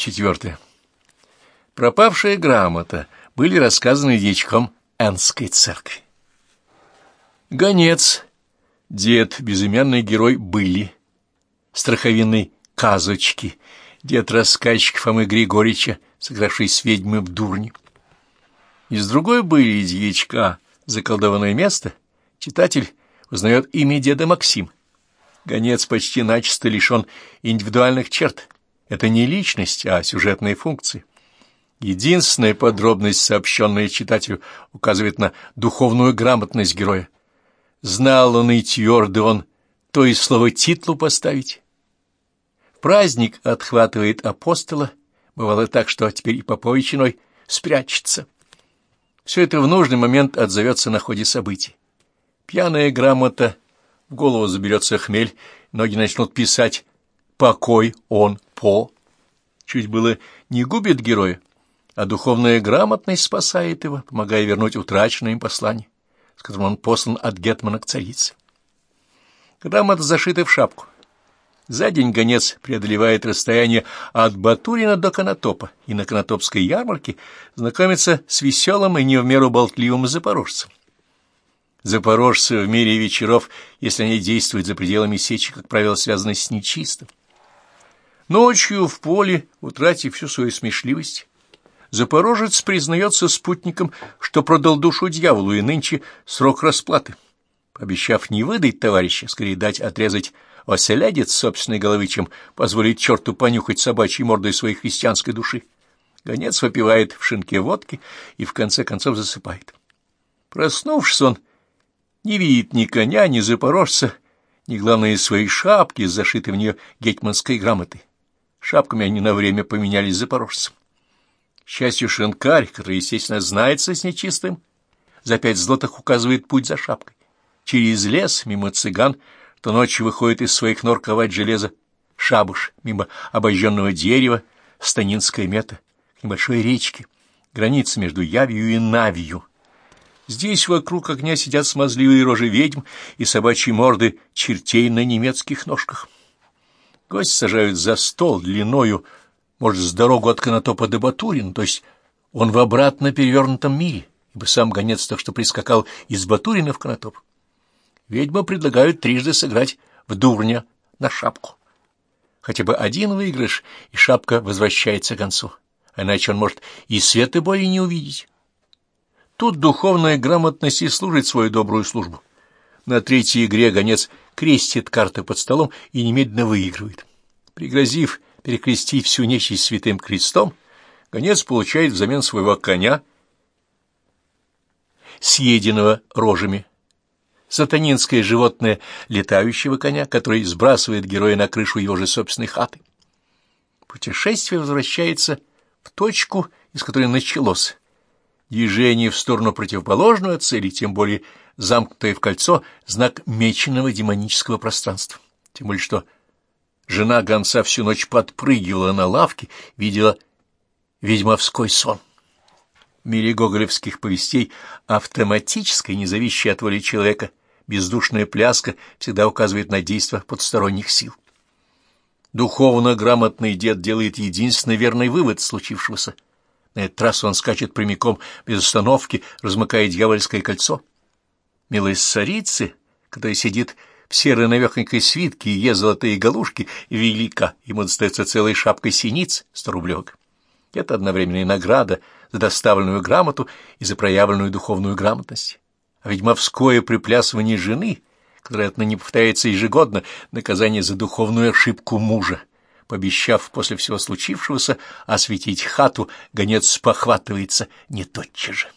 Четвертое. Пропавшая грамота были рассказаны дьячком Энской церкви. Гонец, дед, безымянный герой были, страховинный казочки, дед-рассказчик Фомы Григорьевича, сыгравший с ведьмы в дурне. Из другой были дьячка «Заколдованное место» читатель узнает имя деда Максим. Гонец почти начисто лишен индивидуальных черт. Это не личность, а сюжетные функции. Единственная подробность, сообщенная читателю, указывает на духовную грамотность героя. Знал он и твердо то и слово титлу поставить. Праздник отхватывает апостола, бывало так, что теперь и Попович иной спрячется. Все это в нужный момент отзовется на ходе событий. Пьяная грамота, в голову заберется хмель, ноги начнут писать «покой он по». Чуть было не губит героя, а духовная грамотность спасает его, помогая вернуть утраченное им послание, с которым он послан от Гетмана к царице. Грамота зашита в шапку. За день гонец преодолевает расстояние от Батурина до Конотопа и на Конотопской ярмарке знакомится с веселым и не в меру болтливым запорожцем. Запорожцы в мире вечеров, если они действуют за пределами сечи, как правило, связаны с нечистым. Ночью в поле, утратив всю свою смешливость, Запорожец признается спутником, что продал душу дьяволу, и нынче срок расплаты. Обещав не выдать товарища, скорее дать отрезать оселядец собственной головы, чем позволить черту понюхать собачьей мордой своей христианской души. Гонец выпивает в шинке водки и в конце концов засыпает. Проснувшись, он не видит ни коня, ни запорожца, ни, главное, своей шапки, зашитой в нее гетьманской грамотой. Шапками они на время поменялись запорожцем. К счастью, шинкарь, который, естественно, знается с нечистым, за пять злотых указывает путь за шапкой. Через лес, мимо цыган, то ночью выходит из своих нор ковать железо шабуш, мимо обожженного дерева, станинская мета, к небольшой речке, граница между Явью и Навью. Здесь вокруг огня сидят смазливые рожи ведьм и собачьи морды чертей на немецких ножках. Гость сажают за стол длиною может, с дорогу от Конотопа до Батурина, то есть он в обратно перевернутом мире, ибо сам гонец так что прискакал из Батурина в Конотоп. Ведьма предлагают трижды сыграть в дурня на шапку. Хотя бы один выигрыш, и шапка возвращается к концу, а иначе он может и света боли не увидеть. Тут духовная грамотность и служит свою добрую службу. На третьей игре гонец крестит карты под столом и немедленно выигрывает. Пригрозив перекрестить всю нечисть святым крестом, гонец получает взамен своего коня, съеденного рожами. Сатанинское животное летающего коня, который сбрасывает героя на крышу его же собственной хаты. Путешествие возвращается в точку, из которой началось. Движение в сторону противоположную от цели, тем более замкнутое в кольцо, знак меченного демонического пространства. Тем более, что Жена гонца всю ночь подпрыгивала на лавке, видела ведьмовской сон. В мире гоголевских повестей автоматическая, не зависящая от воли человека, бездушная пляска всегда указывает на действие подсторонних сил. Духовно грамотный дед делает единственный верный вывод случившегося. На этот раз он скачет прямиком без остановки, размыкая дьявольское кольцо. Милость царицы, которая сидит в серой навехонькой свитке и е золотые галушки велика, ему достается целой шапкой синиц сторублевок. Это одновременная награда за доставленную грамоту и за проявленную духовную грамотность. А ведьмовское приплясывание жены, которое отныне повторяется ежегодно, наказание за духовную ошибку мужа. Пообещав после всего случившегося осветить хату, гонец похватывается не тотчас же.